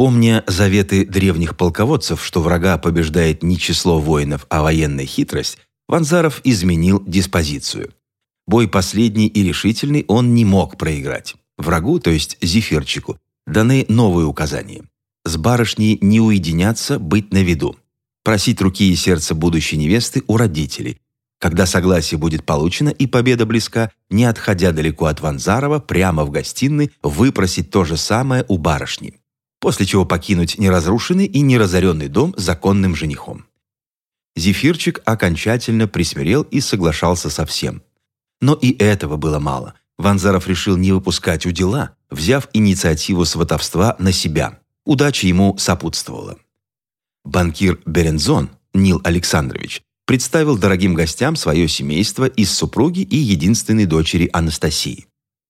Помня заветы древних полководцев, что врага побеждает не число воинов, а военная хитрость, Ванзаров изменил диспозицию. Бой последний и решительный он не мог проиграть. Врагу, то есть Зефирчику, даны новые указания. С барышней не уединяться, быть на виду. Просить руки и сердца будущей невесты у родителей. Когда согласие будет получено и победа близка, не отходя далеко от Ванзарова, прямо в гостиной выпросить то же самое у барышни. После чего покинуть неразрушенный и неразоренный дом законным женихом. Зефирчик окончательно присмирел и соглашался со всем. Но и этого было мало. Ванзаров решил не выпускать у дела, взяв инициативу сватовства на себя. Удача ему сопутствовала. Банкир Берензон, Нил Александрович, представил дорогим гостям свое семейство из супруги и единственной дочери Анастасии.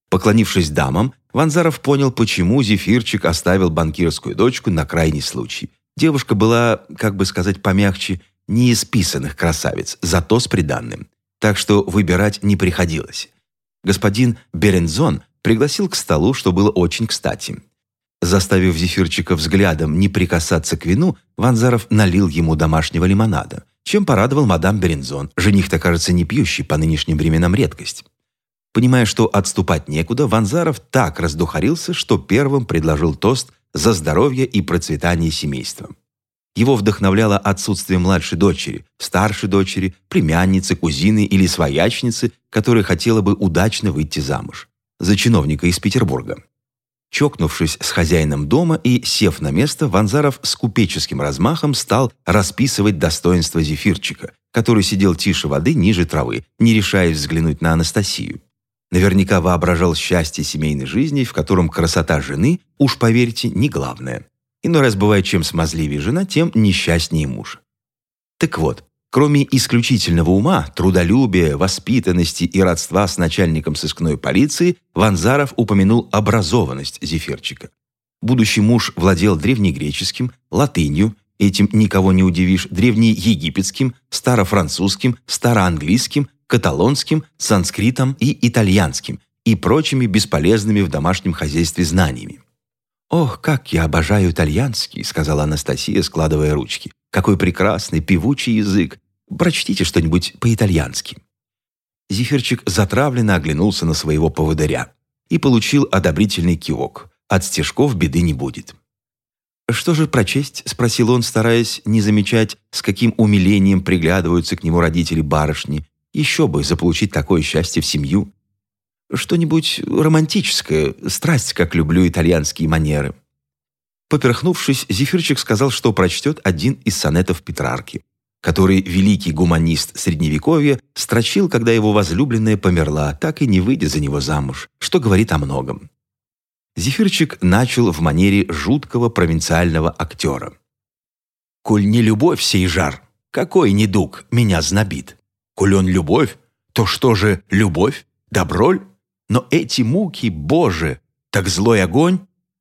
Поклонившись дамам, Ванзаров понял, почему Зефирчик оставил банкирскую дочку на крайний случай. Девушка была, как бы сказать помягче, не из писанных красавиц, зато с приданным. Так что выбирать не приходилось господин Берензон пригласил к столу, что было очень кстати. Заставив Зефирчика взглядом не прикасаться к вину, Ванзаров налил ему домашнего лимонада, чем порадовал мадам Берензон, жених-то, кажется, не пьющий по нынешним временам редкость. Понимая, что отступать некуда, Ванзаров так раздухарился, что первым предложил тост за здоровье и процветание семейства. Его вдохновляло отсутствие младшей дочери, старшей дочери, племянницы, кузины или своячницы, которая хотела бы удачно выйти замуж. За чиновника из Петербурга. Чокнувшись с хозяином дома и сев на место, Ванзаров с купеческим размахом стал расписывать достоинства зефирчика, который сидел тише воды ниже травы, не решаясь взглянуть на Анастасию. Наверняка воображал счастье семейной жизни, в котором красота жены, уж поверьте, не главное. Иной раз бывает, чем смазливее жена, тем несчастнее муж. Так вот, кроме исключительного ума, трудолюбия, воспитанности и родства с начальником сыскной полиции, Ванзаров упомянул образованность Зефирчика. Будущий муж владел древнегреческим, латынью, этим никого не удивишь, древнеегипетским, старофранцузским, староанглийским, каталонским, санскритом и итальянским и прочими бесполезными в домашнем хозяйстве знаниями. «Ох, как я обожаю итальянский», — сказала Анастасия, складывая ручки. «Какой прекрасный, певучий язык! Прочтите что-нибудь по-итальянски». Зефирчик затравленно оглянулся на своего поводыря и получил одобрительный кивок. От стежков беды не будет. «Что же прочесть?» — спросил он, стараясь не замечать, с каким умилением приглядываются к нему родители барышни. «Еще бы заполучить такое счастье в семью!» Что-нибудь романтическое, страсть, как люблю итальянские манеры». Поперхнувшись, Зефирчик сказал, что прочтет один из сонетов Петрарки, который великий гуманист Средневековья строчил, когда его возлюбленная померла, так и не выйдя за него замуж, что говорит о многом. Зефирчик начал в манере жуткого провинциального актера. «Коль не любовь сей жар, какой недуг меня знобит? Коль он любовь, то что же любовь? Доброль? Но эти муки, Боже, так злой огонь,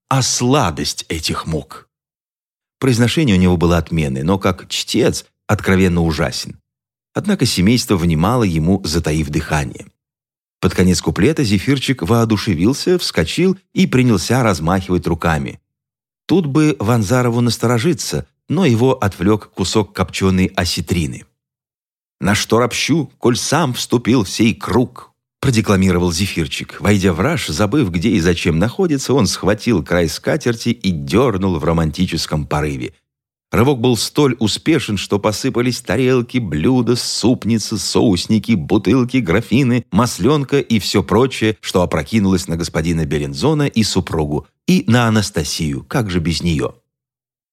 а сладость этих мук. Произношение у него было отменное, но как чтец откровенно ужасен. Однако семейство внимало ему, затаив дыхание. Под конец куплета Зефирчик воодушевился, вскочил и принялся размахивать руками. Тут бы Ванзарову насторожиться, но его отвлек кусок копченой осетрины. «На что ропщу, коль сам вступил в сей круг?» продекламировал Зефирчик. Войдя в раж, забыв, где и зачем находится, он схватил край скатерти и дернул в романтическом порыве. Рывок был столь успешен, что посыпались тарелки, блюда, супницы, соусники, бутылки, графины, масленка и все прочее, что опрокинулось на господина Берензона и супругу, и на Анастасию, как же без нее.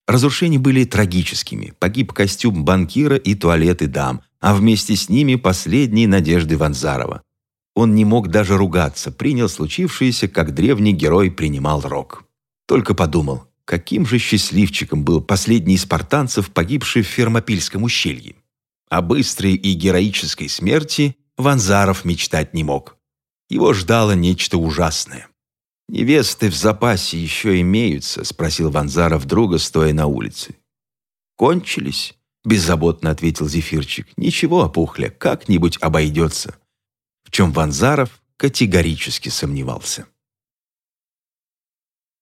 Разрушения были трагическими. Погиб костюм банкира и туалеты дам, а вместе с ними последние надежды Ванзарова. Он не мог даже ругаться, принял случившееся, как древний герой принимал рок. Только подумал, каким же счастливчиком был последний из спартанцев, погибший в Фермопильском ущелье. О быстрой и героической смерти Ванзаров мечтать не мог. Его ждало нечто ужасное. «Невесты в запасе еще имеются?» – спросил Ванзаров друга, стоя на улице. «Кончились?» – беззаботно ответил Зефирчик. «Ничего, опухля, как-нибудь обойдется» в чем Ванзаров категорически сомневался.